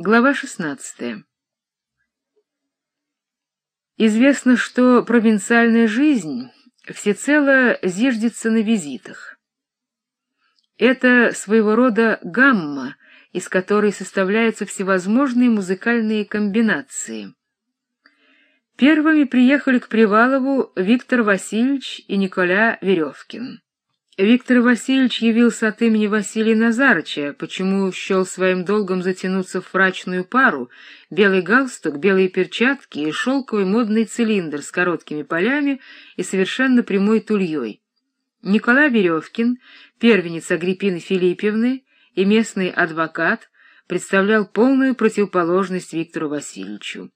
Глава 16. Известно, что провинциальная жизнь всецело зиждется на визитах. Это своего рода гамма, из которой составляются всевозможные музыкальные комбинации. Первыми приехали к Привалову Виктор Васильевич и Николя Веревкин. Виктор Васильевич явился от имени Василия Назарыча, почему счел своим долгом затянуться в фрачную пару, белый галстук, белые перчатки и шелковый модный цилиндр с короткими полями и совершенно прямой тульей. Николай Веревкин, первенец Агриппины Филиппевны и местный адвокат, представлял полную противоположность Виктору Васильевичу.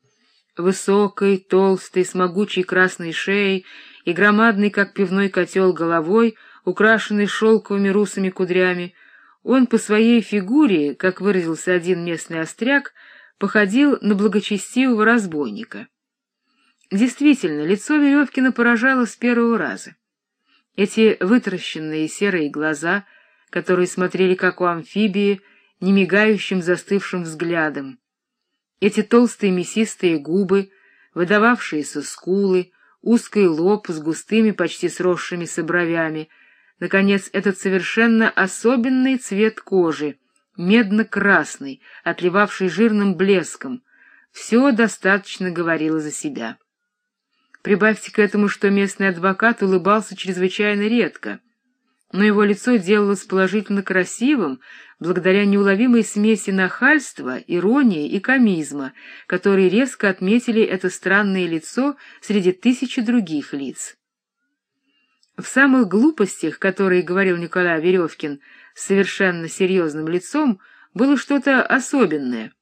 Высокой, толстой, с могучей красной шеей и громадной, как пивной котел, головой — украшенный шелковыми русыми кудрями, он по своей фигуре, как выразился один местный остряк, походил на благочестивого разбойника. Действительно, лицо Веревкина поражало с первого раза. Эти вытаращенные серые глаза, которые смотрели как у амфибии, немигающим застывшим взглядом, эти толстые мясистые губы, выдававшиеся скулы, узкий лоб с густыми, почти сросшимися бровями — Наконец, этот совершенно особенный цвет кожи, медно-красный, отливавший жирным блеском, все достаточно говорило за себя. Прибавьте к этому, что местный адвокат улыбался чрезвычайно редко, но его лицо делалось положительно красивым благодаря неуловимой смеси нахальства, иронии и комизма, которые резко отметили это странное лицо среди тысячи других лиц. В самых глупостях, которые говорил Николай Веревкин совершенно серьезным лицом, было что-то особенное.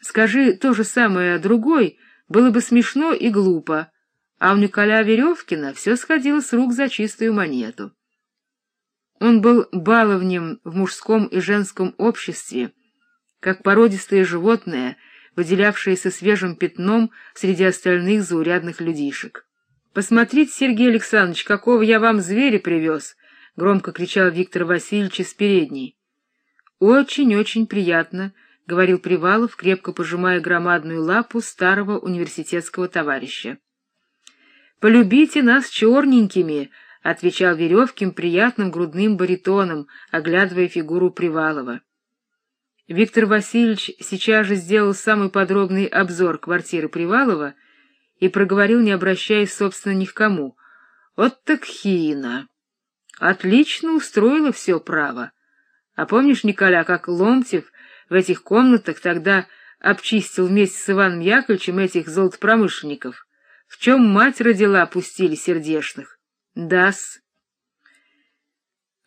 Скажи то же самое другой, было бы смешно и глупо, а у Николя Веревкина все сходило с рук за чистую монету. Он был баловнем в мужском и женском обществе, как породистое животное, выделявшееся свежим пятном среди остальных заурядных людишек. Посмотрите, Сергей Александрович, какого я вам зверя привез! — громко кричал Виктор Васильевич из передней. «Очень-очень приятно», — говорил Привалов, крепко пожимая громадную лапу старого университетского товарища. «Полюбите нас черненькими», — отвечал Веревкин приятным грудным баритоном, оглядывая фигуру Привалова. Виктор Васильевич сейчас же сделал самый подробный обзор квартиры Привалова и проговорил, не обращаясь, собственно, ни к кому. «Вот так хина! Отлично устроила все право. А помнишь, Николя, как Ломтев в этих комнатах тогда обчистил вместе с Иваном Яковлевичем этих золотопромышленников? В чем мать родила, пустили сердешных? Да-с!»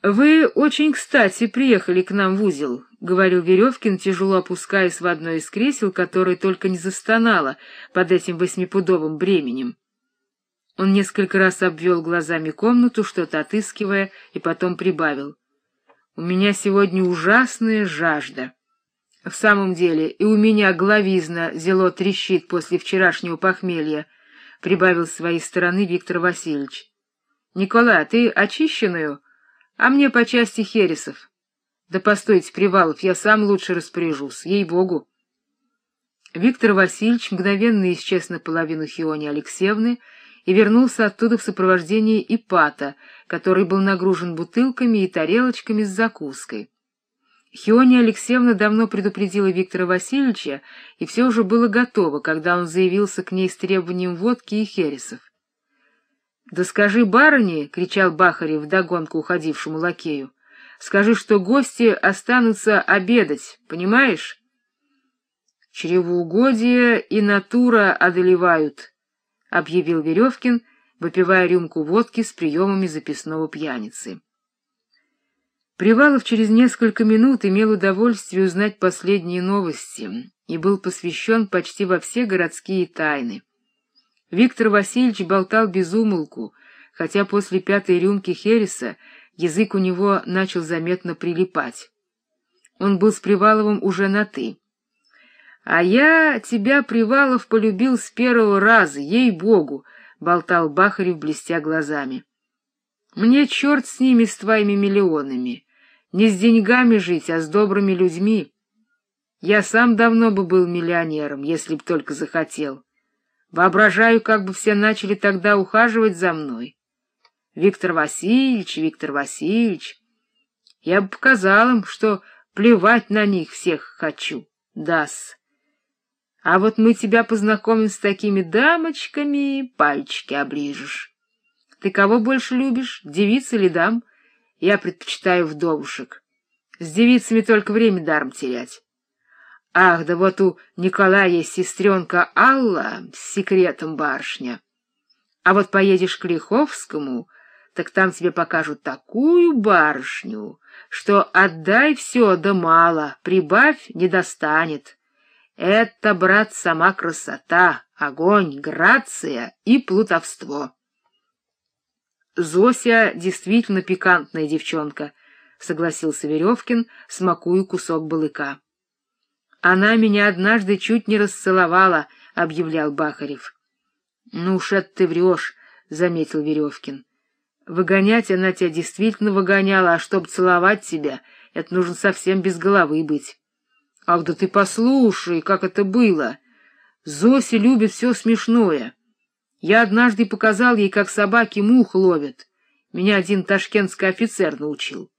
«Вы очень кстати приехали к нам в узел», — говорил Веревкин, тяжело опускаясь в одно из кресел, которое только не застонало под этим восьмипудовым бременем. Он несколько раз обвел глазами комнату, что-то отыскивая, и потом прибавил. «У меня сегодня ужасная жажда. В самом деле, и у меня головизна зело трещит после вчерашнего похмелья», — прибавил с своей стороны Виктор Васильевич. «Николай, ты очищенную?» А мне по части хересов. Да постойте, Привалов, я сам лучше распоряжусь, ей-богу. Виктор Васильевич мгновенно исчез наполовину Хиони Алексеевны и вернулся оттуда в сопровождении Ипата, который был нагружен бутылками и тарелочками с закуской. Хиония Алексеевна давно предупредила Виктора Васильевича, и все уже было готово, когда он заявился к ней с требованием водки и хересов. — Да скажи барыне, — кричал Бахарев вдогонку уходившему лакею, — скажи, что гости останутся обедать, понимаешь? — Чревоугодие и натура одолевают, — объявил Веревкин, выпивая рюмку водки с приемами записного пьяницы. Привалов через несколько минут имел удовольствие узнать последние новости и был посвящен почти во все городские тайны. Виктор Васильевич болтал без умолку, хотя после пятой рюмки Хереса язык у него начал заметно прилипать. Он был с Приваловым уже на «ты». «А я тебя, Привалов, полюбил с первого раза, ей-богу!» — болтал Бахарев, блестя глазами. «Мне черт с ними, с твоими миллионами! Не с деньгами жить, а с добрыми людьми!» Я сам давно бы был миллионером, если б только захотел. Воображаю, как бы все начали тогда ухаживать за мной. Виктор Васильевич, Виктор Васильевич. Я бы показал им, что плевать на них всех хочу. Дас. А вот мы тебя познакомим с такими дамочками, пальчики оближешь. Ты кого больше любишь, девиц или дам? Я предпочитаю вдовушек. С девицами только время даром терять. Ах, да вот у Николая есть сестренка Алла с секретом барышня. А вот поедешь к Лиховскому, так там тебе покажут такую барышню, что отдай все да мало, прибавь не достанет. Это, брат, сама красота, огонь, грация и плутовство. Зося действительно пикантная девчонка, — согласился Веревкин, смакуя кусок балыка. — Она меня однажды чуть не расцеловала, — объявлял Бахарев. — Ну уж это ты врешь, — заметил Веревкин. — Выгонять она тебя действительно выгоняла, а чтобы целовать тебя, это нужно совсем без головы быть. — Ах, да ты послушай, как это было! Зося любит все смешное. Я однажды показал ей, как собаки мух ловят. Меня один ташкентский офицер научил.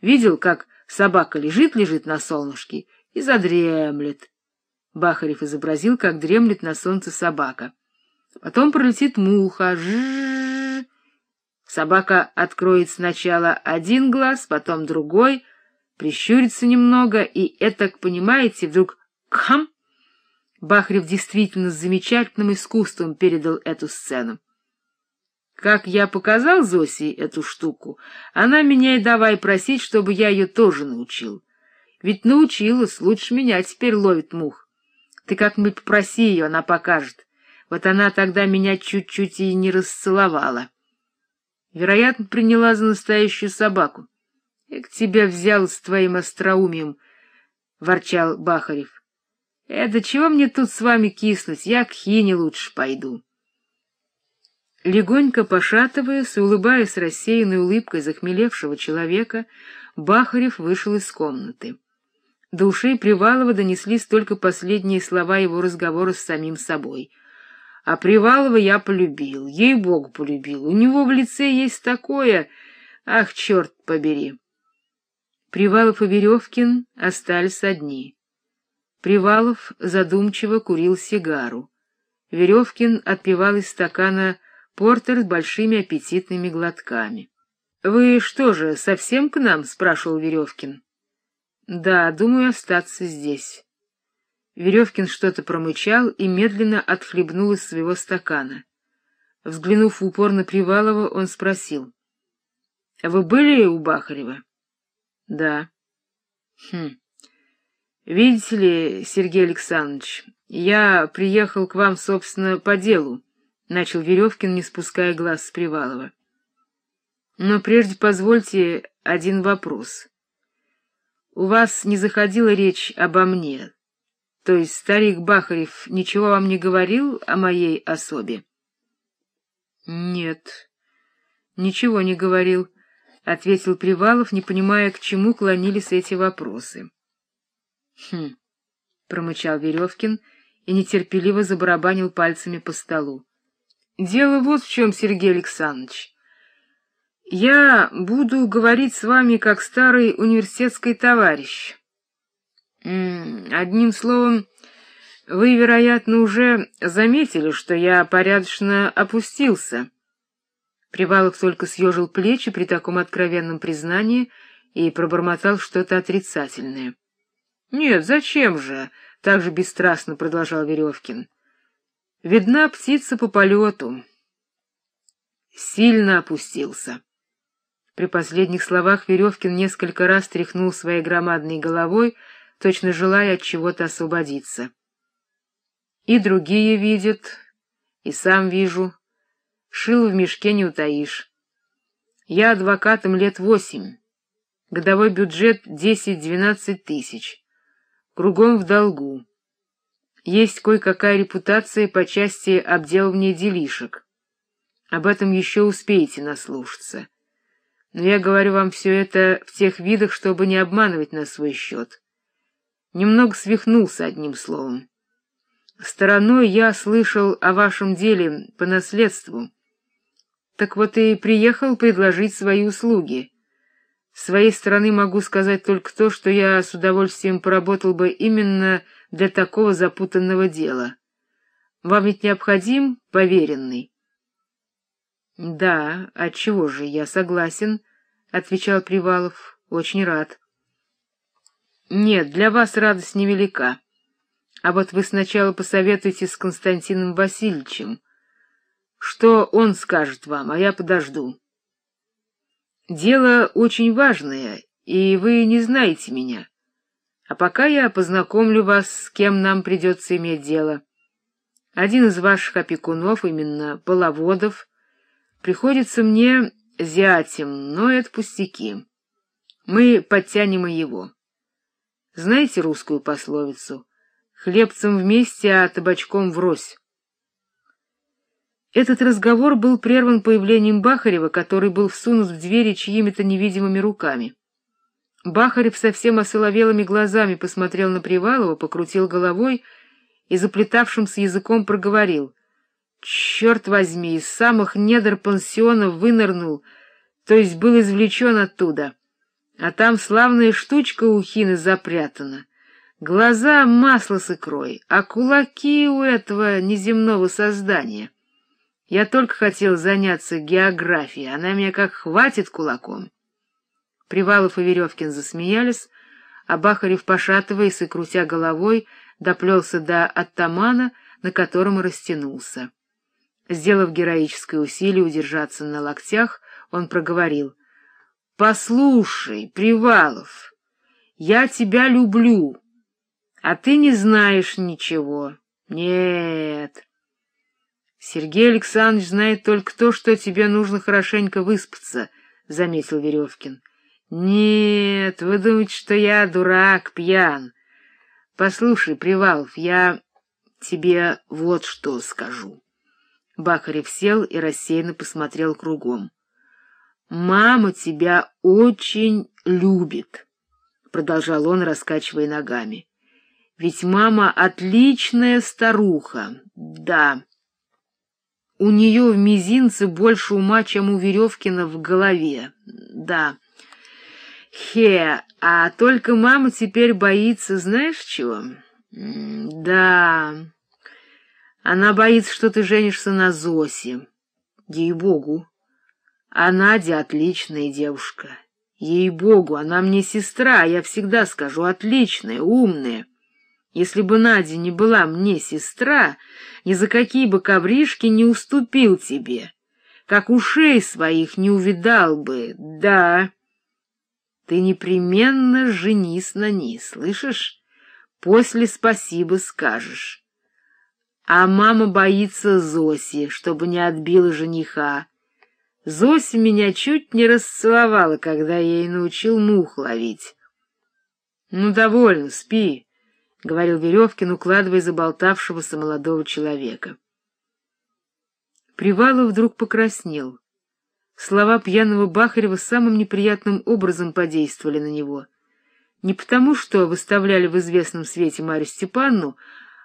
Видел, как собака лежит-лежит на солнышке и задремлет. Бахарев изобразил, как дремлет на солнце собака. Потом пролетит муха. Жжж. Собака откроет сначала один глаз, потом другой, прищурится немного, и этак, понимаете, вдруг кхам! Бахарев действительно с замечательным искусством передал эту сцену. Как я показал Зосе эту штуку, она меня и давай просить, чтобы я ее тоже научил. Ведь научилась, лучше меня теперь ловит мух. Ты как-нибудь попроси ее, она покажет. Вот она тогда меня чуть-чуть и не расцеловала. Вероятно, приняла за настоящую собаку. — Я к тебя взял с твоим остроумием, — ворчал Бахарев. Это чего мне тут с вами киснуть? Я к Хине лучше пойду. Легонько пошатываясь и улыбаясь рассеянной улыбкой захмелевшего человека, Бахарев вышел из комнаты. До ушей Привалова донеслись только последние слова его разговора с самим собой. А Привалова я полюбил, ей-богу полюбил. У него в лице есть такое... Ах, черт побери! Привалов и Веревкин остались одни. Привалов задумчиво курил сигару. Веревкин отпивал из стакана портер с большими аппетитными глотками. — Вы что же, совсем к нам? — спрашивал Веревкин. — Да, думаю остаться здесь. Веревкин что-то промычал и медленно отхлебнул из своего стакана. Взглянув в упор на Привалова, он спросил. — Вы были у Бахарева? — Да. — Хм. Видите ли, Сергей Александрович, я приехал к вам, собственно, по делу, — начал Веревкин, не спуская глаз с Привалова. Но прежде позвольте один вопрос. У вас не заходила речь обо мне, то есть старик Бахарев ничего вам не говорил о моей особе? — Нет, ничего не говорил, — ответил Привалов, не понимая, к чему клонились эти вопросы. Хм, промычал Веревкин и нетерпеливо забарабанил пальцами по столу. Дело вот в чем, Сергей Александрович. Я буду говорить с вами как старый университетский товарищ. Одним словом, вы, вероятно, уже заметили, что я порядочно опустился. Привалов только съежил плечи при таком откровенном признании и пробормотал что-то отрицательное. — Нет, зачем же? — так же бесстрастно продолжал Веревкин. — Видна птица по полету. Сильно опустился. При последних словах Веревкин несколько раз тряхнул своей громадной головой, точно желая от чего-то освободиться. И другие видят, и сам вижу. Шил в мешке не утаишь. Я адвокатом лет восемь. Годовой бюджет десять-двенадцать тысяч кругом в долгу. Есть кое-какая репутация по части обделывания делишек. Об этом еще успеете наслушаться. Но я говорю вам все это в тех видах, чтобы не обманывать на свой счет. Немного свихнулся одним словом. Стороной я слышал о вашем деле по наследству. Так вот и приехал предложить свои услуги. С своей стороны могу сказать только то, что я с удовольствием поработал бы именно для такого запутанного дела. Вам ведь необходим поверенный? — Да, отчего же, я согласен, — отвечал Привалов, — очень рад. — Нет, для вас радость невелика. А вот вы сначала посоветуйте с Константином Васильевичем. Что он скажет вам, а я подожду. Дело очень важное, и вы не знаете меня. А пока я познакомлю вас, с кем нам придется иметь дело. Один из ваших опекунов, именно Половодов, приходится мне зятем, но это пустяки. Мы подтянем и его. Знаете русскую пословицу «Хлебцем вместе, а табачком врозь»? Этот разговор был прерван появлением Бахарева, который был всунут в двери чьими-то невидимыми руками. Бахарев совсем осоловелыми глазами посмотрел на Привалова, покрутил головой и заплетавшимся языком проговорил. «Черт возьми, из самых недр пансиона вынырнул, то есть был извлечен оттуда. А там славная штучка у хины запрятана. Глаза — масло с икрой, а кулаки у этого неземного создания». Я только хотел заняться географией, она меня как хватит кулаком. Привалов и Веревкин засмеялись, а Бахарев, пошатываясь и крутя головой, доплелся до оттамана, на котором растянулся. Сделав героическое усилие удержаться на локтях, он проговорил. — Послушай, Привалов, я тебя люблю, а ты не знаешь ничего. Нет. Сергей Александрович знает только то, что тебе нужно хорошенько выспаться, — заметил Веревкин. — Нет, вы думаете, что я дурак, пьян. Послушай, Привалов, я тебе вот что скажу. Бахарев сел и рассеянно посмотрел кругом. — Мама тебя очень любит, — продолжал он, раскачивая ногами. — Ведь мама отличная старуха, да. У нее в мизинце больше ума, чем у Веревкина в голове. Да. Хе, а только мама теперь боится, знаешь чего? Да. Она боится, что ты женишься на Зосе. Ей-богу. А Надя отличная девушка. Ей-богу, она мне сестра, я всегда скажу, отличная, умная. Если бы Надя не была мне сестра, ни за какие бы ковришки не уступил тебе, как ушей своих не увидал бы, да. Ты непременно женись на ней, слышишь? После спасибо скажешь. А мама боится Зоси, чтобы не отбила жениха. Зося меня чуть не расцеловала, когда я ей научил мух ловить. Ну, довольно, спи. — говорил Веревкин, укладывая заболтавшегося молодого человека. Привалов вдруг покраснел. Слова пьяного Бахарева самым неприятным образом подействовали на него. Не потому, что выставляли в известном свете Марью Степанну,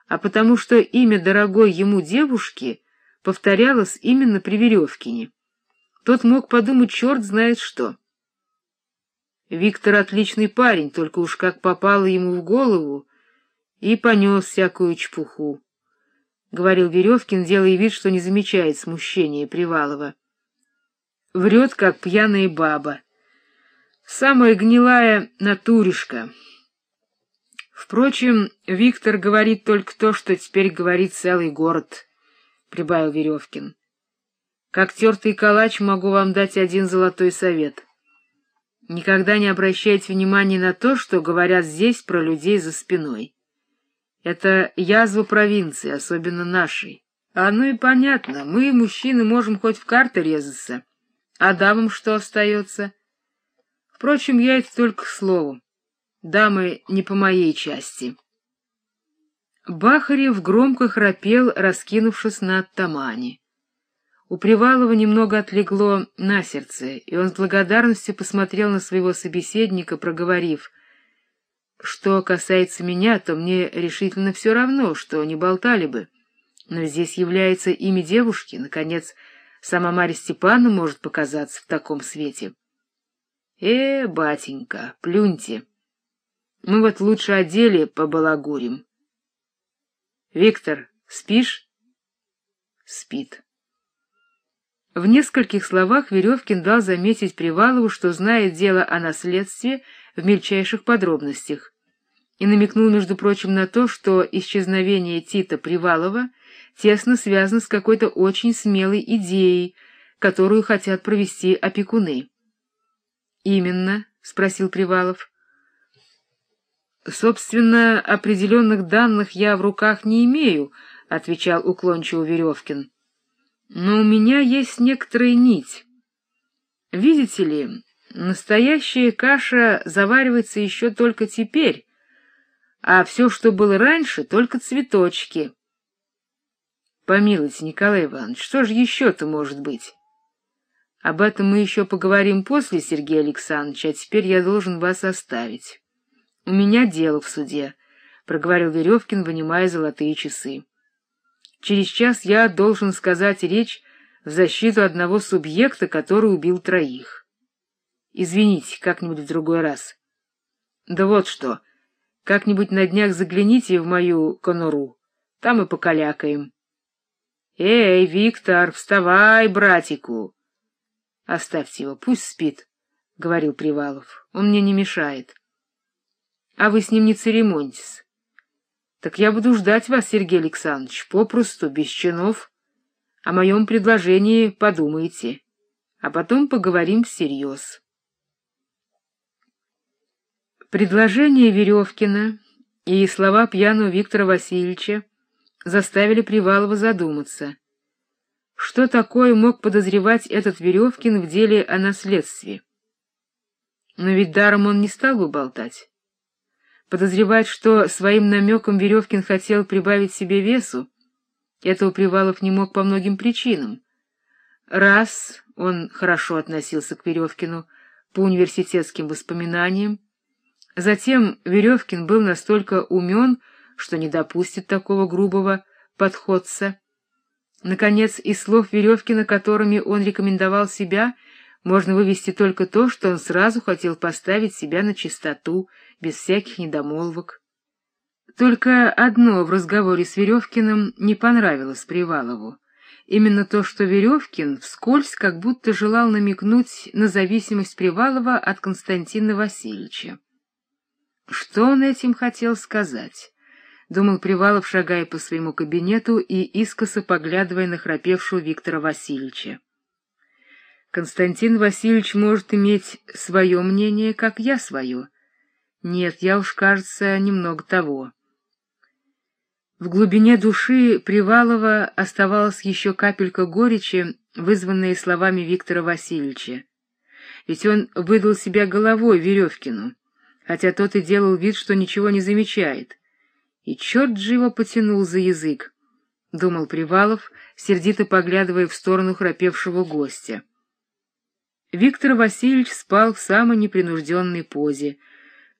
а потому, что имя дорогой ему девушки повторялось именно при Веревкине. Тот мог подумать, черт знает что. Виктор отличный парень, только уж как попало ему в голову, и понес всякую чепуху, — говорил Веревкин, делая вид, что не замечает смущения Привалова. Врет, как пьяная баба. Самая гнилая натуришка. Впрочем, Виктор говорит только то, что теперь говорит целый город, — прибавил Веревкин. Как тертый калач могу вам дать один золотой совет. Никогда не обращайте внимания на то, что говорят здесь про людей за спиной. Это язва провинции, особенно нашей. А ну и понятно, мы, мужчины, можем хоть в карты резаться. А дамам что остается? Впрочем, я это только к слову. Дамы не по моей части. Бахарев громко храпел, раскинувшись на оттамане. У Привалова немного отлегло на сердце, и он с благодарностью посмотрел на своего собеседника, проговорив — Что касается меня, то мне решительно все равно, что не болтали бы. Но здесь является имя девушки, наконец, сама Марья Степановна может показаться в таком свете. Э, батенька, плюньте. Мы вот лучше о деле побалагурим. Виктор, спишь? Спит. В нескольких словах Веревкин дал заметить Привалову, что знает дело о наследстве в мельчайших подробностях, и намекнул, между прочим, на то, что исчезновение Тита Привалова тесно связано с какой-то очень смелой идеей, которую хотят провести опекуны. «Именно?» — спросил Привалов. «Собственно, определенных данных я в руках не имею», — отвечал уклончиво Веревкин. «Но у меня есть некоторая нить. Видите ли, настоящая каша заваривается еще только теперь, а все, что было раньше, только цветочки». «Помилуйте, Николай Иванович, что же еще-то может быть?» Об этом мы еще поговорим после, Сергей Александрович, а теперь я должен вас оставить. У меня дело в суде, — проговорил Веревкин, вынимая золотые часы. Через час я должен сказать речь в защиту одного субъекта, который убил троих. Извините, как-нибудь в другой раз. Да вот что, как-нибудь на днях загляните в мою конуру, там и покалякаем. Эй, Виктор, вставай, братику! — Оставьте его, пусть спит, — говорил Привалов. — Он мне не мешает. — А вы с ним не церемонитесь. — Так я буду ждать вас, Сергей Александрович, попросту, без чинов. О моем предложении подумайте, а потом поговорим всерьез. Предложение Веревкина и слова пьяного Виктора Васильевича заставили Привалова задуматься — что такое мог подозревать этот Веревкин в деле о наследстве? Но ведь даром он не стал бы болтать. Подозревать, что своим намеком Веревкин хотел прибавить себе весу, этого Привалов не мог по многим причинам. Раз он хорошо относился к Веревкину по университетским воспоминаниям, затем Веревкин был настолько умен, что не допустит такого грубого подходца, Наконец, из слов Веревкина, которыми он рекомендовал себя, можно вывести только то, что он сразу хотел поставить себя на чистоту, без всяких недомолвок. Только одно в разговоре с Веревкиным не понравилось Привалову. Именно то, что Веревкин вскользь как будто желал намекнуть на зависимость Привалова от Константина Васильевича. Что он этим хотел сказать? — думал Привалов, шагая по своему кабинету и искоса поглядывая на храпевшего Виктора Васильевича. Константин Васильевич может иметь свое мнение, как я свое. Нет, я уж, кажется, немного того. В глубине души Привалова оставалась еще капелька горечи, вызванная словами Виктора Васильевича. Ведь он выдал себя головой Веревкину, хотя тот и делал вид, что ничего не замечает — и черт же его потянул за язык, — думал Привалов, сердито поглядывая в сторону храпевшего гостя. Виктор Васильевич спал в самой непринужденной позе.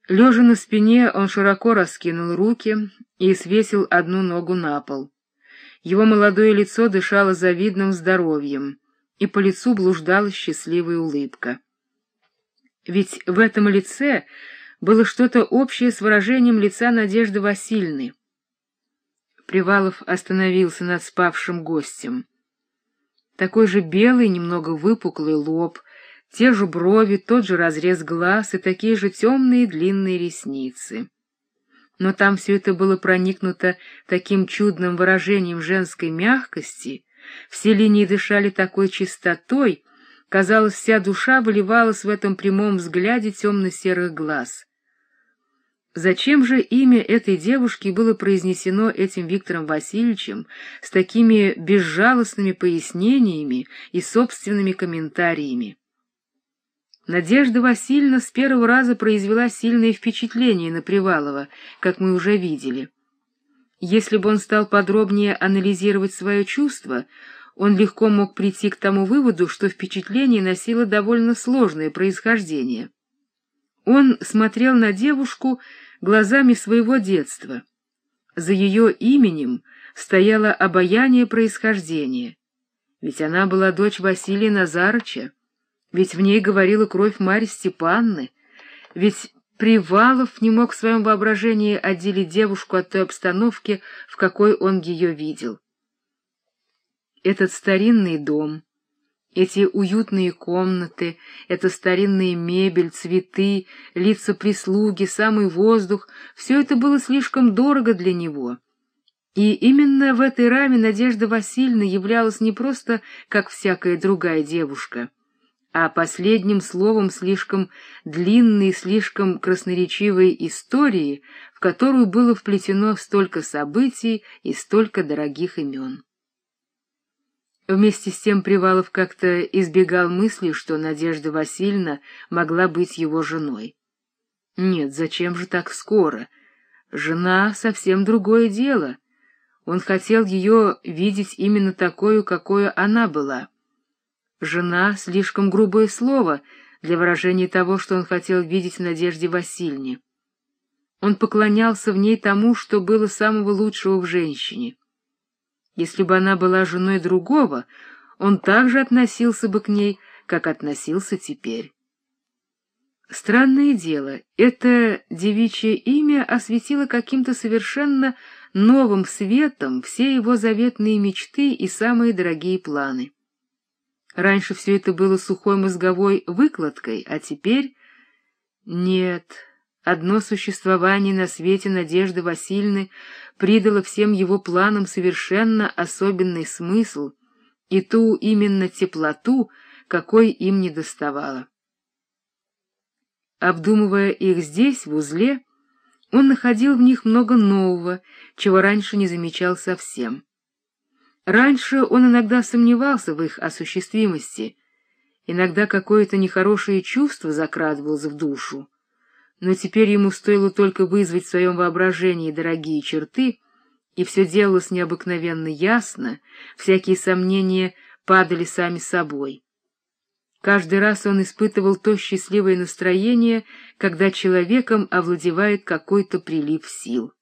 Лежа на спине, он широко раскинул руки и свесил одну ногу на пол. Его молодое лицо дышало завидным здоровьем, и по лицу блуждала счастливая улыбка. Ведь в этом лице было что-то общее с выражением лица Надежды Васильевны. Привалов остановился над спавшим гостем. Такой же белый, немного выпуклый лоб, те же брови, тот же разрез глаз и такие же темные длинные ресницы. Но там все это было проникнуто таким чудным выражением женской мягкости, все линии дышали такой чистотой, казалось, вся душа выливалась в этом прямом взгляде темно-серых глаз. Зачем же имя этой девушки было произнесено этим Виктором Васильевичем с такими безжалостными пояснениями и собственными комментариями? Надежда Васильевна с первого раза произвела сильное впечатление на Привалова, как мы уже видели. Если бы он стал подробнее анализировать свое чувство, он легко мог прийти к тому выводу, что впечатление носило довольно сложное происхождение. Он смотрел на девушку глазами своего детства. За ее именем стояло обаяние происхождения, ведь она была дочь Василия Назарыча, ведь в ней говорила кровь Марьи Степанны, ведь Привалов не мог в своем воображении отделить девушку от той обстановки, в какой он ее видел. Этот старинный дом, эти уютные комнаты, эта старинная мебель, цветы, лица прислуги, самый воздух — все это было слишком дорого для него. И именно в этой раме Надежда Васильевна являлась не просто как всякая другая девушка — а последним словом слишком длинной слишком красноречивой истории, в которую было вплетено столько событий и столько дорогих имен. Вместе с тем Привалов как-то избегал мысли, что Надежда Васильевна могла быть его женой. Нет, зачем же так скоро? Жена — совсем другое дело. Он хотел ее видеть именно такой, какой она была — Жена — слишком грубое слово для выражения того, что он хотел видеть в Надежде Васильевне. Он поклонялся в ней тому, что было самого лучшего в женщине. Если бы она была женой другого, он также относился бы к ней, как относился теперь. Странное дело, это девичье имя осветило каким-то совершенно новым светом все его заветные мечты и самые дорогие планы. Раньше все это было сухой мозговой выкладкой, а теперь... Нет, одно существование на свете Надежды Васильевны придало всем его планам совершенно особенный смысл и ту именно теплоту, какой им не доставало. Обдумывая их здесь, в узле, он находил в них много нового, чего раньше не замечал совсем. Раньше он иногда сомневался в их осуществимости, иногда какое-то нехорошее чувство закрадывалось в душу, но теперь ему стоило только вызвать в своем воображении дорогие черты, и все делалось необыкновенно ясно, всякие сомнения падали сами собой. Каждый раз он испытывал то счастливое настроение, когда человеком овладевает какой-то прилив сил.